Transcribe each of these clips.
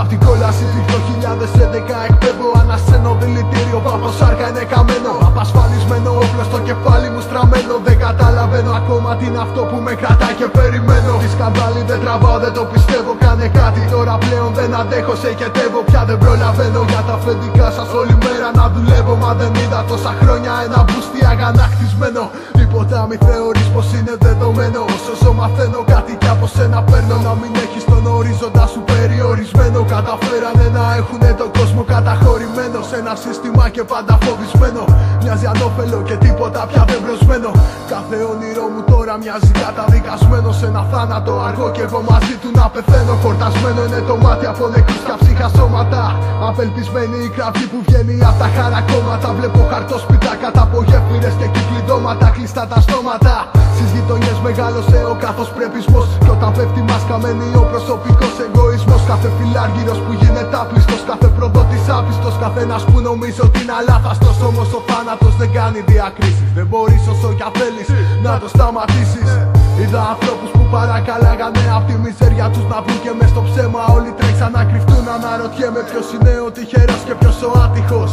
απ' την κόλαση του 2011 εκπέμπω ανασένω δηλητήριο. Πάπο σάρκα είναι καμένο Απασφαλισμένο όπλος στο κεφάλι μου στραμμένο. Δεν καταλαβαίνω ακόμα τι είναι αυτό που με κρατά και περιμένω. Τη σκανδάλη δεν τραβάω δεν το πιστεύω κάνε κάτι. Τώρα πλέον δεν αντέχω σε κετεύω πια δεν προλαβαίνω. Για τα αφεντικά σας όλη μέρα να δουλεύω Μα δεν είδα τόσα χρόνια ένα μπουστί αγανακτισμένο Τίποτα μη θεωρείς πως είναι δεδομένο. Όσο ζω μαθαίνω κάτι κι από σένα παίρνω. Να μην έχεις τον ορίζοντα σου περιορισμένο. Καταφέρανε να έχουνε τον κόσμο καταχωρημένο. Σε ένα σύστημα και πάντα φοβισμένο. Μοιάζει ανώφελο και τίποτα πια δεν προσμένω Κάθε όνειρό μου τώρα μοιάζει καταδικασμένο. Σε ένα θάνατο αργό και εγώ μαζί του να πεθαίνω. Χορτασμένο είναι το μάτι από νεκρούς και αψύχα σώματα. Απελπισμένη η κραυγή που βγαίνει από τα χαρακόμματα. Βλέπω χαρτόσπιτα κατά από γέφυρες και κυκλειδώματα Κλειστά τα στόματα. Στις γειτονιές μεγάλωσε ο καθώς πρέπισμος Κι όταν πέφτει μάσκα μένει ο προσωπικός εγωισμός. Κάθε φιλάργυρος που γίνεται άπλιστος Κάθε προδότης άπιστος Καθένας που νομίζω ότι είναι αλάθαστος. Όμως ο θάνατος δεν κάνει διακρίσεις. Δεν μπορείς όσο κι θέλεις να το σταματήσεις. Είδα ανθρώπους που παρακαλάγανε απ' τη μιζέρια τους να βγουν και μες στο ψέμα. Όλοι τρέξαν να κρυφτούν αναρωτιέμαι ποιος είναι ο τυχερός και ποιος ο άτυχος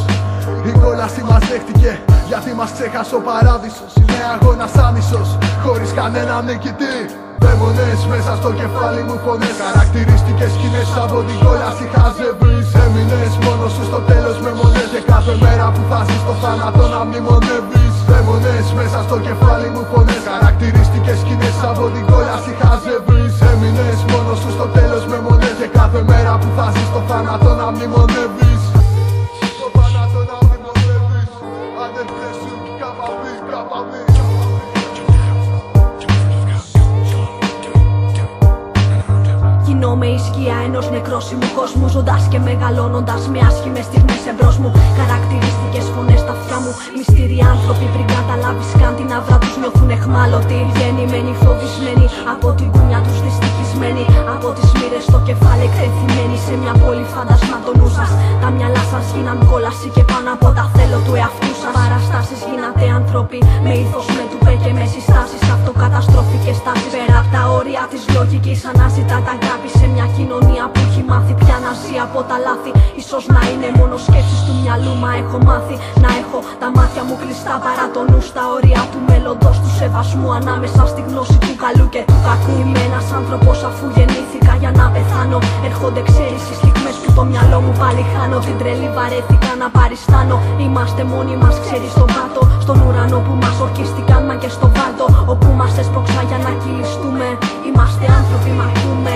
η κόλαση μας δέχτηκε γιατί μας ξέχασε ο παράδεισος. Είναι αγώνας άνισος χωρίς κανένα νικητή. Δαίμονες μέσα στο κεφάλι μου φωνές. Χαρακτηριστικές σκηνές από την κόλαση χαζεύεις Έμεινες μόνος σου στο τέλος με μονές. Και κάθε μέρα που θα ζεις το θάνατο να μνημονεύεις Δαίμονες μέσα στο κεφάλι μου φωνές. Χαρακτηριστικές σκηνές από την κόλαση χαζεύεις Έμεινες Γινόμαι η σκιά ενό νεκρόσιμου κόσμου. Ζώντα και μεγαλώνοντας με άσχημες στιγμές εμπρός μου. Χαρακτηριστικές φωνές στα αυτιά μου. Μυστήριοι άνθρωποι πριν καταλάβεις καν την άβρα τους νιώθουν εχμάλωτοι. Γεννημένοι, φοβισμένοι από την κούνια τους δυστυχισμένοι. Από τις μοίρες στο κεφάλι εκτεθειμένοι σε μια πόλη φάντασμα το νου σα. Τα μυαλά σας γίναν κόλαση και πάνω από τα θέλω του εαυτού σα. Παραστάσεις γίνατε άνθρωποι με ήθος, με τουπέ και με συστάσεις. Αυτοκαταστροφικές τάσει πέρα από τα όρια της λογικής. Αναζητάτε αγάπη σε μια κοινωνία που έχει μάθει πια να ζει από τα λάθη. σω να είναι μόνο σκέψεις του μυαλού, μα έχω μάθει να έχω τα μάτια μου κλειστά παρά το νου στα όρια του μέλλοντος του σεβασμού. Ανάμεσα στη γνώση του καλού και του κακού. Είμαι ένας άνθρωπος αφού γεννήθηκα για να πεθάνω. Έρχονται ξέρεις οι στιγμές που το μυαλό μου πάλι χάνω. Την τρελή βαρέθηκα να παριστάνω. Είμαστε μόνοι μας, ξέρεις στον πάτο. Στον ουρανό που μας ορκίστηκαν, μα και στο βάλτο. Όπου μας έσπρωξα για να κυλιστούμε. Είμαστε άνθρωποι, μα ακούμε.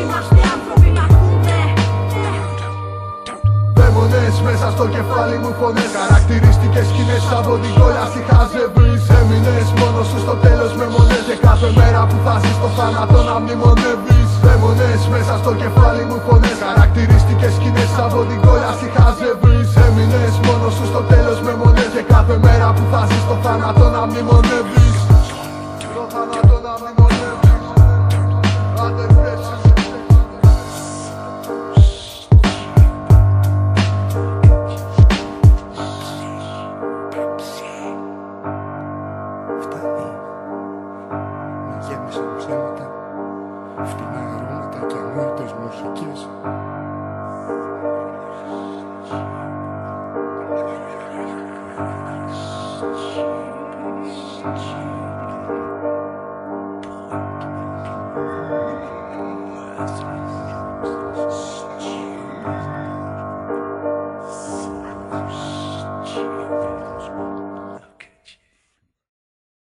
Είμαστε άνθρωποι, μα ακούμε. Δαίμονες μέσα στο κεφάλι μου φωνές Χαρακτηριστικές σκηνές από την κόλαση χαζεύεις Έμεινες μόνος σου στο τέλος με μονές Και κάθε μέρα που θα ζεις το θάνατο να μνημονεύεις Δαίμονες μέσα στο κεφάλι μου φωνές Χαρακτηριστικές σκηνές από την κόλαση χαζεύεις Έμεινες μόνος σου στο τέλος με μονές Και κάθε μέρα που θα ζεις το θάνατο να μνημονεύεις Το θάνατο να μνημονεύεις Αδερφές muitas músicas. Thank